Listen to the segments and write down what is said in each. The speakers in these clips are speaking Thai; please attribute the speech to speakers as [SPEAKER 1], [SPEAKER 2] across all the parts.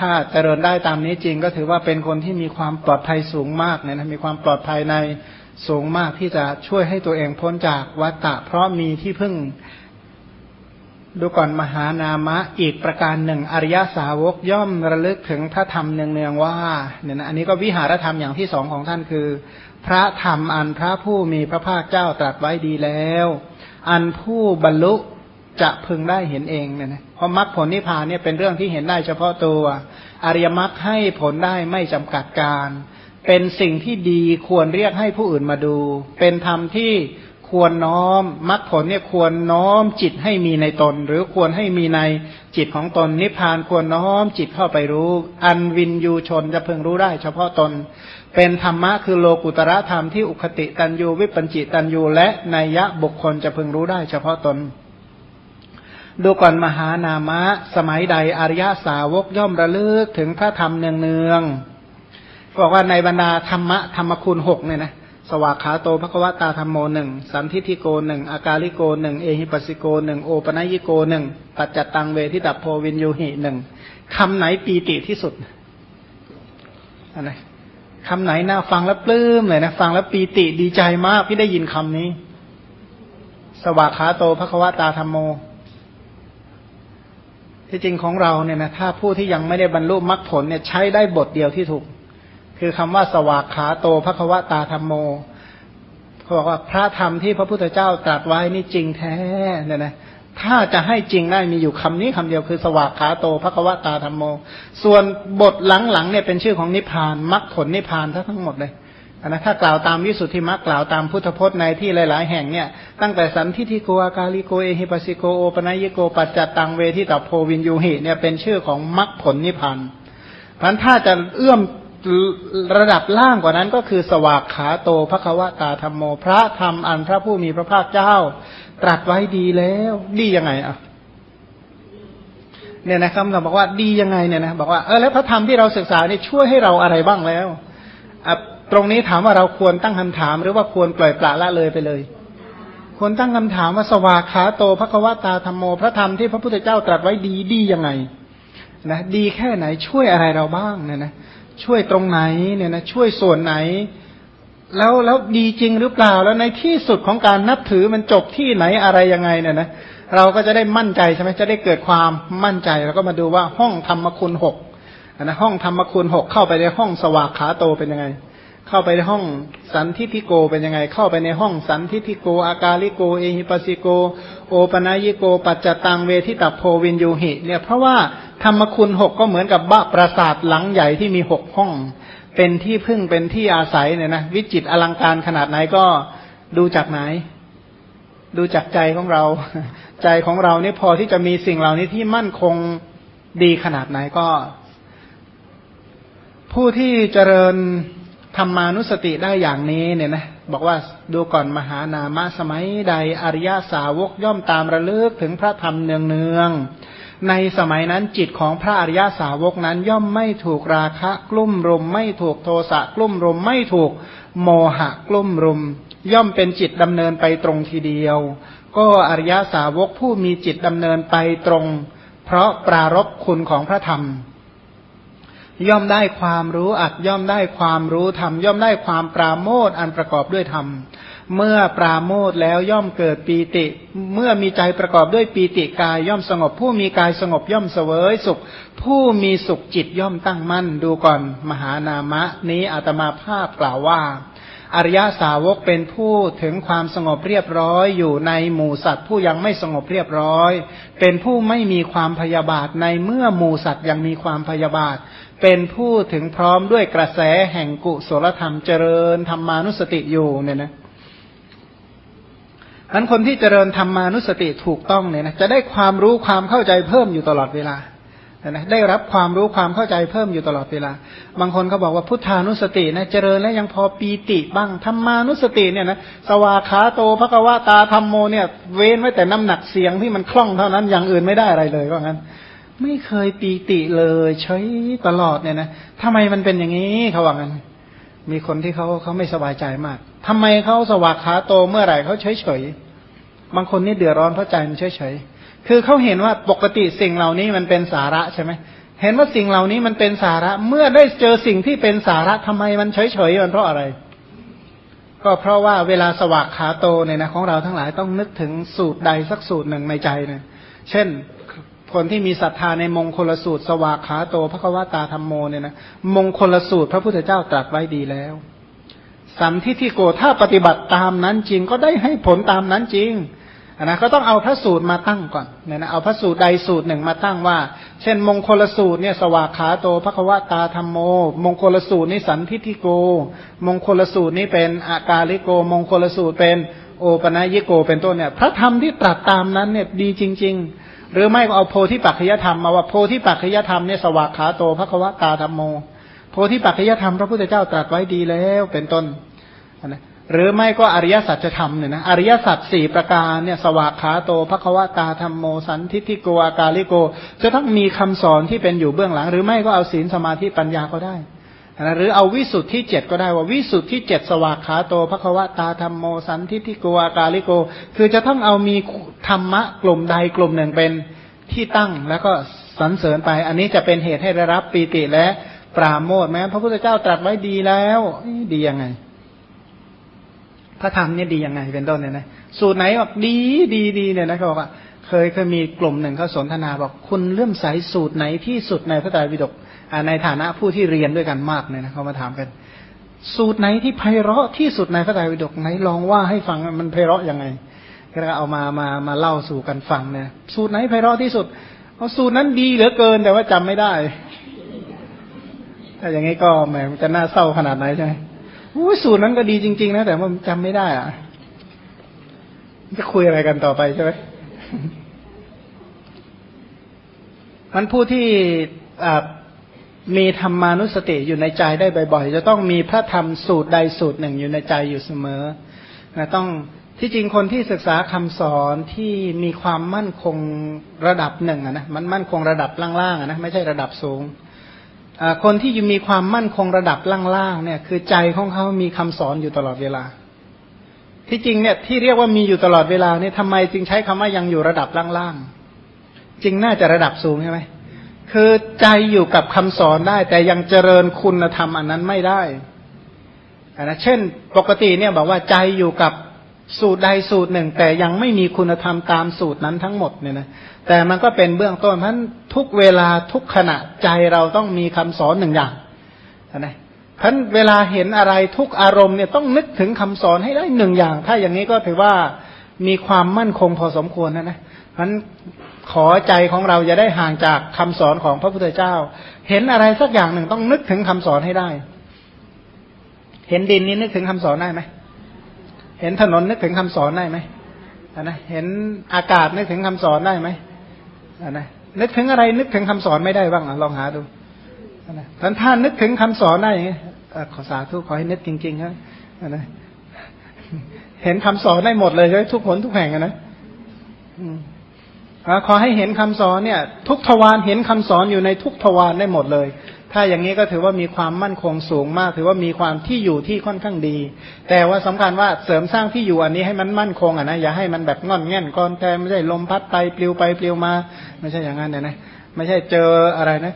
[SPEAKER 1] ถ้าเจริญได้ตามนี้จริงก็ถือว่าเป็นคนที่มีความปลอดภัยสูงมากเนี่ยนะมีความปลอดภัยในสูงมากที่จะช่วยให้ตัวเองพ้นจากวัฏฏะเพราะมีที่พึ่งดูก่อนมหานามะอีกประการหนึ่ง อริยสาวกย่อมระลึกถึงพระธรรมเนืองๆว่าเนี่ยนะอันนี้ก็วิหารธรรมอย่างที่สองของท่านคือ พระธรรมอันพระผู้มีพระภาคเจ้าตรัสไว้ดีแล้ว อันผู้บรรลุ จะพึงได้เห็นเองเนี่ยนะเพราะมรรคผลนิพพานเนี่ยเป็นเรื่องที่เห็นได้เฉพาะตัว อริยมรรคให้ผลได้ไม่จำกัดการ เป็นสิ่งที่ดีควรเรียกให้ผู้อื่นมาดู เป็นธรรมที่ควรน้อมมรรคผลเนี่ยควรน้อมจิตให้มีในตน หรือควรให้มีในจิตของตนนิพพานควรน้อมจิตเข้าไปรู้ อันวินยูชนจะพึงรู้ได้เฉพาะตน เป็นธรรมะคือโลกุตระธรรมที่อุคติตันยูวิปัญจิตันยูและนัยยะบุคคลจะพึงรู้ได้เฉพาะตน ดูก่อนมหานามะ สมัยใดอริยสาวกย่อมระลึกถึงพระธรรมเนืองๆบอกว่าในบรรดาธรรมะธรรมคุณหกเนี่ยนะสวากขาโตภควตาธรรมโมหนึ่งสันทิทิโกหนึ่งอากาลิโกหนึ่งเอหิปัสสิโกหนึ่งโอปนัยิโกหนึ่งปัจจตังเวทิตัพโพวินยูหิหนึ่งคำไหนปีติที่สุดอะไรคำไหนน่าฟังแล้วปลื้มเลยนะฟังแล้วปีติดีใจมากที่ได้ยินคำนี้ สวากขาโตภควตาธรรมโม ที่จริงของเราเนี่ยนะถ้าผู้ที่ยังไม่ได้บรรลุมรรคผลเนี่ยใช้ได้บทเดียวที่ถูก คือคำว่าสวากขาโตภควตาธรรมโมเขาบอกว่าพระธรรมที่พระพุทธเจ้าตรัสไว้นี่จริงแท้เนี่ยนะถ้าจะให้จริงได้มีอยู่คำนี้คำเดียวคือสวากขาโตภควตาธรรมโม ส่วนบทหลังๆเนี่ยเป็นชื่อของนิพพานมรรคผลนิพพานทั้งหมดเลย นะถ้ากล่าวตามวิสุทธิมรรคกล่าวตามพุทธพจน์ในที่หลาย ๆ แห่งเนี่ยตั้งแต่สันทิทิโกอากาลิโกเอหิปัสิโกโอปนัยโกปัจจตังเวทิตัพโพวินยูหิเนี่ยเป็นชื่อของมรรคผลนิพพานพันถ้าจะเอื้อมระดับล่างกว่านั้นก็คือสวากขาโตภควตาธรรมโม พระธรรมอันพระผู้มีพระภาคเจ้า ตรัสไว้ดีแล้วดียังไงอะเนี่ยนะครับเราบอกว่าดียังไงเนี่ยนะบอกว่าเออแล้วพระธรรมที่เราศึกษาเนี่ยช่วยให้เราอะไรบ้างแล้วอะ ตรงนี้ถามว่าเราควรตั้งคำถาม หรือว่าควรปล่อยปละละเลยไปเลย ควรตั้งคำถามว่าสวากขาโตพระควตาธรรมโมพระธรรมที่พระพุทธเจ้าตรัสไว้ดีดียังไงนะดีแค่ไหนช่วยอะไรเราบ้างเนี่ยนะช่วยตรงไหนเนี่ยนะช่วยส่วนไหน แล้วแล้วดีจริงหรือเปล่าแล้วในที่สุดของการนับถือมันจบที่ไหนอะไรยังไงเนี่ยนะเราก็จะได้มั่นใจใช่ไหมจะได้เกิดความมั่นใจเราก็มาดูว่าห้องธรรมคุณหกนะห้องธรรมคุณหกเข้าไปในห้องสวากขาโตเป็นยังไง เข้าไปในห้องสันทิทิโกเป็นยังไง เข้าไปในห้องสันทิทิโก อากาลิโก เอหิปัสิโก โอปนายิโก ปัจจตังเวทิตัพโพวินยูหิ เนี่ยเพราะว่าธรรมคุณหกก็เหมือนกับบ้าปราสาทหลังใหญ่ที่มีหกห้อง เป็นที่พึ่งเป็นที่อาศัยเนี่ยนะวิจิตอลังการขนาดไหนก็ดูจากไหน ดูจากใจของเรา ใจของเราเนี่ยพอที่จะมีสิ่งเหล่านี้ที่มั่นคงดีขนาดไหนก็ ผู้ที่เจริญ ธรรมานุสติได้อย่างนี้เนี่ยนะบอกว่าดูก่อนมหานามะสมัยใดอริยสาวกย่อมตามระลึกถึงพระธรรมเนืองเนืองในสมัยนั้นจิตของพระอริยสาวกนั้นย่อมไม่ถูกราคะกลุ่มรุม ไม่ถูกโทสะกลุ่มรุม ไม่ถูกโมหะกลุ่มรุม ย่อมเป็นจิตดำเนินไปตรงทีเดียว ก็อริยสาวกผู้มีจิตดำเนินไปตรง เพราะปรารบคุณของพระธรรม ย่อมได้ความรู้อัดย่อมได้ความรู้ธรรมย่อมได้ความปราโมทอันประกอบด้วยธรรมเมื่อปราโมทแล้วย่อมเกิดปีติ เมื่อมีใจประกอบด้วยปีติกายย่อมสงบ ผู้มีกายสงบย่อมเสวยสุข ผู้มีสุขจิตย่อมตั้งมั่นดูก่อนมหานามะ นี้อาตมาภาพกล่าวว่า อริยสาวกเป็นผู้ถึงความสงบเรียบร้อยอยู่ในหมู่สัตว์ผู้ยังไม่สงบเรียบร้อย เป็นผู้ไม่มีความพยาบาทในเมื่อหมู่สัตว์ยังมีความพยาบาท เป็นผู้ถึงพร้อมด้วยกระแสแห่งกุศลธรรมเจริญธรรมานุสติอยู่เนี่ยนะอันคนที่เจริญธรรมานุสติถูกต้องเนี่ยนะจะได้ความรู้ความเข้าใจเพิ่มอยู่ตลอดเวลานะได้รับความรู้ความเข้าใจเพิ่มอยู่ตลอดเวลา บางคนเขาบอกว่าพุทธานุสตินะเจริญแล้วยังพอปีติบ้างธรรมานุสติเนี่ยนะสวาขาโตภควตาธรรมโมเนี่ย เว้นไว้แต่น้ำหนักเสียงที่มันคล่องเท่านั้นอย่างอื่นไม่ได้อะไรเลยว่างั้น ไม่เคยปีติเลยใช้ตลอดเนี่ยนะทำไมมันเป็นอย่างนี้เขาว่างั้นมีคนที่เขาเขาไม่สบายใจมากทำไมเขาสวากขาโตเมื่อไหร่เขาเฉยเฉยบางคนนี่เดือดร้อนเพราะใจมันเฉยเฉยคือเขาเห็นว่าปกติสิ่งเหล่านี้มันเป็นสาระใช่ไหมเห็นว่าสิ่งเหล่านี้มันเป็นสาระ เมื่อได้เจอสิ่งที่เป็นสาระทำไมมันเฉยเฉยมันเพราะอะไร ก็เพราะว่าเวลาสวากขาโตเนี่ยนะของเราทั้งหลายต้องนึกถึงสูตรใดสักสูตรหนึ่งในใจเนี่ยเช่น คนที่มีศรัทธาในมงคลสูตร สวากขาโตพระควตาธรรมโมเนี่ยนะมงคลสูตรพระพุทธเจ้าตรัสไว้ดีแล้ว สัมทิฏฐิโกถ้าปฏิบัติตามนั้นจริงก็ได้ให้ผลตามนั้นจริงนะก็ต้องเอาพระสูตรมาตั้งก่อนเนี่ยนะเอาพระสูตรใดสูตรหนึ่งมาตั้งว่า เช่น มงคลสูตรเนี่ยสวากขาโตพระควตาธรรมโม มงคลสูตรนี้สันทิทิโก มงคลสูตรนี้เป็นอากาลิโก มงคลสูตรเป็นโอปนัยิโกเป็นต้นเนี่ย พระธรรมที่ตรัสตามนั้นเนี่ยดีจริง ๆ หรือไม่ก็เอาโพธิปัจจยธรรมมาว่าโพธิปัจจยธรรมเนี่ยสวากขาโตพระควตาธรรมโม โพธิปัจจยธรรมพระพุทธเจ้าตรัสไว้ดีแล้วเป็นต้นนะหรือไม่ก็อริยสัจธรรมเนี่ยนะอริยสัจสี่ประการเนี่ยสวากขาโตภควตาธรรมโมสันทิทิโกอากาลิโก จะต้องมีคำสอนที่เป็นอยู่เบื้องหลัง หรือไม่ก็เอาศีลสมาธิปัญญาก็ได้ นะหรือเอาวิสุทธิเจ็ดก็ได้ว่าวิสุทธิเจ็ดสวากขาโตภควตาธรรมโมสันทิทิโกอากาลิโก คือจะต้องเอามีธรรมะกลุ่มใดกลุ่มหนึ่งเป็นที่ตั้งแล้วก็สรรเสริญไป อันนี้จะเป็นเหตุให้ได้รับปีติและปราโมทแม้พระพุทธเจ้าตรัสไว้ดีแล้วดียังไง พระธรรมเนี่ยดียังไง เป็นต้นเนี่ยนะสูตรไหนบอกดีดีดีเนี่ยนะเขาบอกว่า เคยเคยมีกลุ่มหนึ่งเขาสนทนาบอกคุณเลื่อมใสสูตรไหนที่สุดในพระไตรปิฎก ในฐานะผู้ที่เรียนด้วยกันมากเนี่ยนะเขามาถามกัน สูตรไหนที่ไพเราะที่สุดในพระไตรปิฎกไหนลองว่าให้ฟังมันไพเราะยังไงก็เอามามามาเล่าสู่กันฟังเนี่ยสูตรไหนไพเราะที่สุดเพราสูตรนั้นดีเหลือเกินแต่ว่าจำไม่ได้ถ้าอย่างนี้ก็แหมจะน่าเศร้าขนาดไหนใช่ไหมอ้สูตรนั้นก็ดีจริง ๆ นะแต่ว่าจำไม่ได้อะจะคุยอะไรกันต่อไปใช่ไหมมันผู้ที่ มีธรรมานุสติอยู่ในใจได้บ่อยๆ จะต้องมีพระธรรมสูตรใดสูตรหนึ่งอยู่ในใจอยู่เสมอนะต้องที่จริงคนที่ศึกษาคำสอนที่มีความมั่นคงระดับหนึ่งนะมันมั่นคงระดับล่างๆนะไม่ใช่ระดับสูงคนที่มีความมั่นคงระดับล่างๆเนี่ย คือใจของเขามีคำสอนอยู่ตลอดเวลา ที่จริงเนี่ยที่เรียกว่ามีอยู่ตลอดเวลาเนี่ยทำไมจึงใช้คำว่ายังอยู่ระดับล่างๆจริงน่าจะระดับสูงใช่ไหม คือใจอยู่กับคำสอนได้ แต่ยังเจริญคุณธรรมอันนั้นไม่ได้นะเช่น ปกติเนี่ยบอกว่าใจอยู่กับสูตรใดสูตรหนึ่ง แต่ยังไม่มีคุณธรรมตามสูตรนั้นทั้งหมดเนี่ยนะแต่มันก็เป็นเบื้องต้นเพราะทุกเวลาทุกขณะใจเราต้องมีคำสอนหนึ่งอย่างนะเพราะเวลาเห็นอะไรทุกอารมณ์เนี่ยต้องนึกถึงคำสอนให้ได้หนึ่งอย่าง ถ้าอย่างนี้ก็ถือว่ามีความมั่นคงพอสมควรนะนะเพราะ ขอใจของเราจะได้ห่างจากคำสอนของพระพุทธเจ้า เห็นอะไรสักอย่างหนึ่งต้องนึกถึงคำสอนให้ได้ เห็นดินนี้นึกถึงคำสอนได้ไหมเห็นถนนนึกถึงคำสอนได้ไหมนะเห็นอากาศนึกถึงคำสอนได้ไหมนะนึกถึงอะไรนึกถึงคำสอนไม่ได้บ้างลองหาดูนะท่านท่านนึกถึงคำสอนได้ยังไงขอสาธุขอให้นึกจริงๆครับนะเห็นคำสอนได้หมดเลยใช่ทุกผลทุกแห่งนะ ขอให้เห็นคำสอนเนี่ย ทุกทวารเห็นคำสอนอยู่ในทุกทวารได้หมดเลย ถ้าอย่างนี้ก็ถือว่ามีความมั่นคงสูงมาก ถือว่ามีความที่อยู่ที่ค่อนข้างดี แต่ว่าสำคัญว่าเสริมสร้างที่อยู่อันนี้ให้มันมั่นคงอะนะอย่าให้มันแบบงอนแง่นก้อนแกไม่ใช่ลมพัดไปปลิวไปปลิวมา ไม่ใช่อย่างนั้นเนี่ยนะไม่ใช่เจออะไรนะ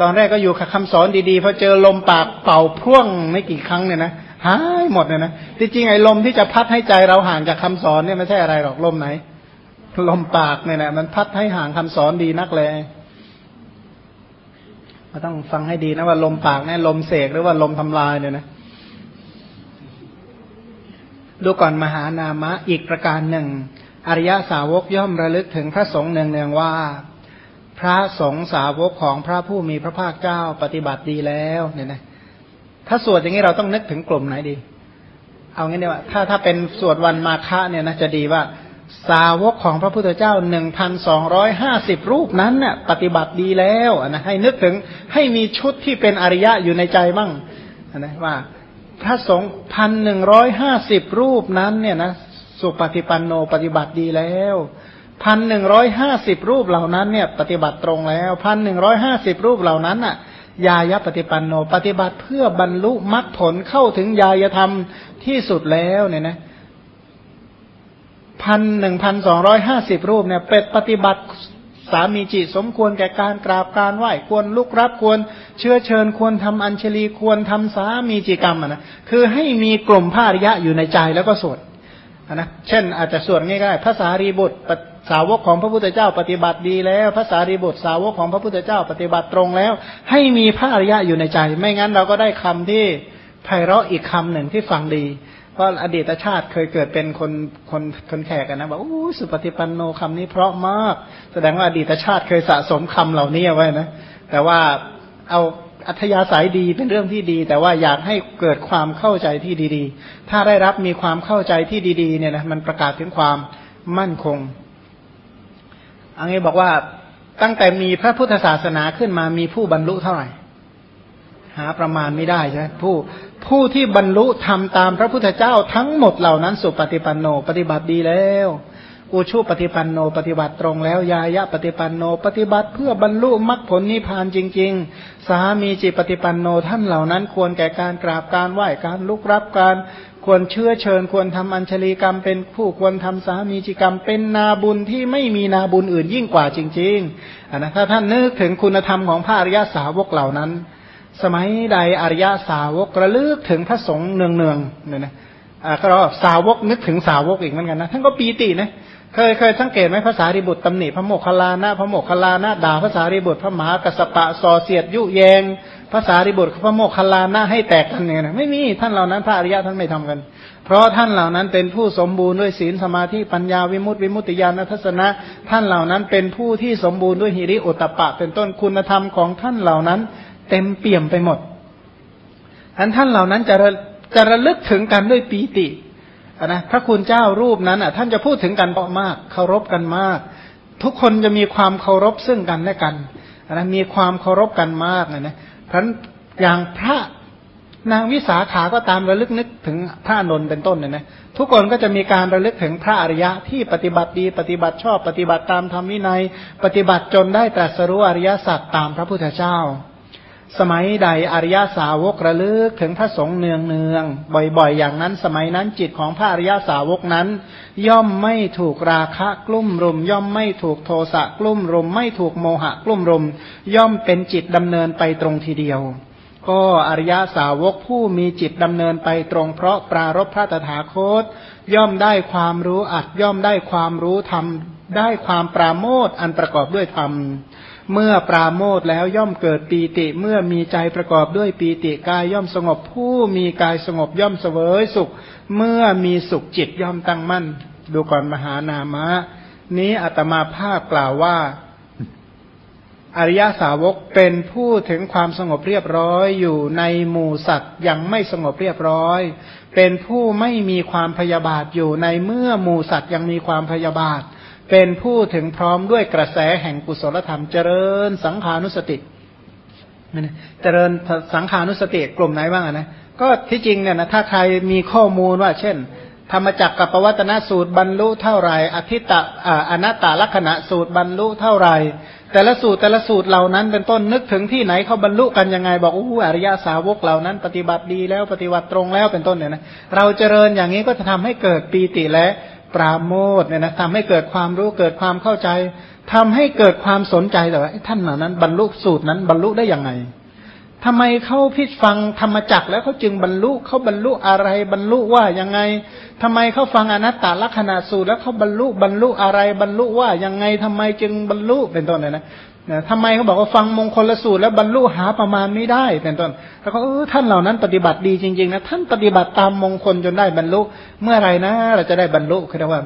[SPEAKER 1] ตอนแรกก็อยู่กับคำสอนดีๆพอเจอลมปากเป่าพ่วงไม่กี่ครั้งเนี่ยนะหายหมดเนี่ยนะที่จริงไอ้ลมที่จะพัดให้ใจเราห่างจากคำสอนเนี่ยไม่ใช่อะไรหรอกลมไหน ลมปากเนี่ยนะมันพัดให้ห่างคำสอนดีนักเลยก็ต้องฟังให้ดีนะว่าลมปากเนี่ยลมเสกหรือว่าลมทำลายเนี่ยนะดูก่อนมหานามะอีกประการหนึ่ง อริยสาวกย่อมระลึกถึงพระสงฆ์เนืองๆว่า พระสงฆ์สาวกของพระผู้มีพระภาคเจ้าปฏิบัติดีแล้วเนี่ยนะถ้าสวดอย่างนี้เราต้องนึกถึงกลุ่มไหนดี เอางี้เนี่ยว่าถ้าถ้าเป็นสวดวันมาฆะเนี่ยนะจะดีว่า สาวกของพระพุทธเจ้าหนึ่งพันสองร้อยห้าสิบรูปนั้นเนี่ยปฏิบัติดีแล้วนะให้นึกถึงให้มีชุดที่เป็นอริยะอยู่ในใจบ้างนะว่าพระสงฆ์พันหนึ่งร้อยห้าสิบรูปนั้นเนี่ยนะสุปฏิปันโนปฏิบัติดีแล้วพันหนึ่งร้อยห้าสิบรูปเหล่านั้นเนี่ยปฏิบัติตรงแล้วพันหนึ่งร้อยห้าสิบรูปเหล่านั้นอะยายปฏิปันโนปฏิบัติเพื่อบรรลุมรรคผลเข้าถึงยายธรรมที่สุดแล้วเนี่ยนะ พันหนึ่งพันสองร้อยห้าสิบรูปเนี่ยเป็ดปฏิบัติสามีจิตสมควรแก่การกราบการไหว้ควรลุกรับควรเชื้อเชิญควรทำอัญชลีควรทำสามีจิกรรมนะคือให้มีกลุ่มพระอริยะอยู่ในใจแล้วก็สวดนะเช่นอาจจะสวดง่ายๆภาษารีบุตรสาวกของพระพุทธเจ้าปฏิบัติดีแล้วภาษารีบุตรสาวกของพระพุทธเจ้าปฏิบัติตรงแล้ว ให้มีพระอริยะอยู่ในใจ ไม่งั้นเราก็ได้คำที่ไพเราะอีกคำหนึ่งที่ฟังดี เพราะอดีตชาติเคยเกิดเป็นคนคนคนแขกกันนะบอกโอ้สุปฏิปันโนคำนี้เพราะมาก แสดงว่าอดีตชาติเคยสะสมคำเหล่านี้ไว้นะแต่ว่าเอาอัธยาศัยดีเป็นเรื่องที่ดี แต่ว่าอยากให้เกิดความเข้าใจที่ดีๆ ถ้าได้รับมีความเข้าใจที่ดีๆ เนี่ยนะมันประกาศถึงความมั่นคงอันนี้บอกว่าตั้งแต่มีพระพุทธศาสนาขึ้นมามีผู้บรรลุเท่าไหร่ หาประมาณไม่ได้ใช่ไหมผู้ ผู้ที่บรรลุทำตามพระพุทธเจ้าทั้งหมดเหล่านั้นสุปฏิปันโนปฏิบัติดีแล้ว อุชุปฏิปันโนปฏิบัติตรงแล้ว ยายะปฏิปันโนปฏิบัติเพื่อบรรลุมรรคผลนิพพานจริง ๆ สามีจิปฏิปันโนท่านเหล่านั้นควรแก่การกราบการไหว้การลุกรับการควรเชื่อเชิญควรทำอัญชลีกรรมเป็นผู้ควรทำสามีจิกรรม เป็นนาบุญที่ไม่มีนาบุญอื่นยิ่งกว่าจริงๆนะถ้าท่านนึกถึงคุณธรรมของพระอริยสาวกเหล่านั้น สมัยใดอริยสาวกระลึกถึงพระสงฆ์เนืองเนืองเนี่ยนะอ่าก็สาวกนึกถึงสาวกอีกเหมือนกันนะท่านก็ปีตินะเคยเคยสังเกตไหมภาษาริบุตรตำหนิพระโมคคัลลานะพระโมคคัลลานะด่าภาษาริบุตรพระมหากัสปะสอเสียดยุแยงภาษาริบุตรพระโมคคัลลานะให้แตกกันเนี่ยนะไม่มีท่านเหล่านั้นพระอริยะท่านไม่ทำกัน เพราะท่านเหล่านั้นเป็นผู้สมบูรณ์ด้วยศีลสมาธิปัญญาวิมุตติวิมุตติญาณทัศนะ ท่านเหล่านั้นเป็นผู้ที่สมบูรณ์ด้วยหิริโอตปะ เป็นต้นคุณธรรมของท่านเหล่านั้น เต็มเปี่ยมไปหมดอันท่านเหล่านั้นจะจะระลึกถึงกันด้วยปีตินะพระคุณเจ้ารูปนั้นอะท่านจะพูดถึงกันมากเคารพกันมาก ทุกคนจะมีความเคารพซึ่งกันและกันนะมีความเคารพกันมากนะนะเพราะอย่างพระนางวิสาขาก็ตามระลึกนึกถึงพระนนท์เป็นต้นเนี่ยนะทุกคนก็จะมีการระลึกถึงพระอริยะที่ปฏิบัติดีปฏิบัติชอบปฏิบัติตามธรรมวินัย ปฏิบัติจนได้ตรัสรู้อริยสัจตามพระพุทธเจ้า สมัยใดอริยสาวกระลึกถึงพระสงฆ์เนืองเนืองบ่อยๆ อย่างนั้น สมัยนั้นจิตของพระอริยสาวกนั้น ย่อมไม่ถูกราคะกลุ่มรุม ย่อมไม่ถูกโทสะกลุ่มรุม ไม่ถูกโมหะกลุ่มรุม ย่อมเป็นจิตดำเนินไปตรงทีเดียว ก็อริยสาวกผู้มีจิตดำเนินไปตรงเพราะปรารบพระตถาคต ย่อมได้ความรู้อัดย่อมได้ความรู้ธรรมได้ความปราโมทอันประกอบด้วยธรรม เมื่อปราโมทแล้วย่อมเกิดปีติ เมื่อมีใจประกอบด้วยปีติกายย่อมสงบ ผู้มีกายสงบย่อมเสวยสุข เมื่อมีสุขจิตย่อมตั้งมั่น ดูก่อนมหานามะ นี้อาตมาภาพกล่าวว่า อริยสาวกเป็นผู้ถึงความสงบเรียบร้อยอยู่ในหมู่สัตว์ยังไม่สงบเรียบร้อย เป็นผู้ไม่มีความพยาบาทอยู่ในเมื่อหมู่สัตว์ยังมีความพยาบาท เป็นผู้ถึงพร้อมด้วยกระแสแห่งกุศลธรรมเจริญสังขานุสติเจริญสังขานุสติกลุ่มไหนบ้างนะก็ที่จริงเนี่ยนะถ้าใครมีข้อมูลว่า เช่น ธรรมจักรกับปวัตนสูตรบรรลุเท่าไหร่อธิตะอนัตตลักษณะสูตรบรรลุเท่าไหร่ แต่ละสูตรแต่ละสูตรเหล่านั้นเป็นต้นนึกถึงที่ไหนเขาบรรลุกันยังไง บอกโอ้อริยาสาวกเหล่านั้น ปฏิบัติดีแล้วปฏิบัติตรงแล้วเป็นต้นเนี่ยนะเราเจริญอย่างนี้ก็จะทำให้เกิดปีติและ ปราโมทเนี่ยนะทำให้เกิดความรู้เกิดความเข้าใจทำให้เกิดความสนใจแต่ว่าท่านเหล่านั้นบรรลุสูตรนั้นบรรลุได้อย่างไงทำไมเขาพิจฟังธรรมจักแล้วเขาจึงบรรลุเขาบรรลุอะไรบรรลุว่ายังไงทำไมเขาฟังอนัตตลักษณะสูตรแล้วเขาบรรลุบรรลุอะไรบรรลุว่ายังไงทำไมจึงบรรลุเป็นต้นเนี่ยนะ นะทำไมเขาบอกว่าฟังมงคลละสูตรแล้วบรรลุหาประมาณไม่ได้เป็นต้นแล้วก็เออท่านเหล่านั้นปฏิบัติดีจริงๆนะท่านปฏิบัติตามมงคลจนได้บรรลุเมื่อไรนะเราจะได้บรรลุคือว่า